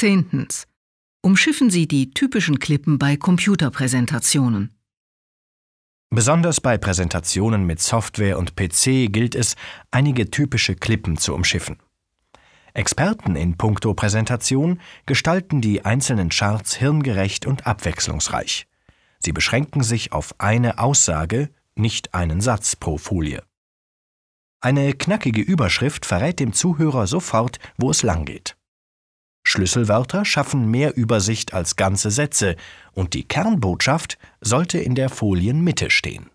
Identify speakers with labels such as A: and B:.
A: Zehntens. Umschiffen Sie die typischen Klippen bei Computerpräsentationen.
B: Besonders bei Präsentationen mit Software und PC gilt es, einige typische Klippen zu umschiffen. Experten in puncto Präsentation gestalten die einzelnen Charts hirngerecht und abwechslungsreich. Sie beschränken sich auf eine Aussage, nicht einen Satz pro Folie. Eine knackige Überschrift verrät dem Zuhörer sofort, wo es langgeht. Schlüsselwörter schaffen mehr Übersicht als ganze Sätze und die Kernbotschaft sollte in der Folienmitte stehen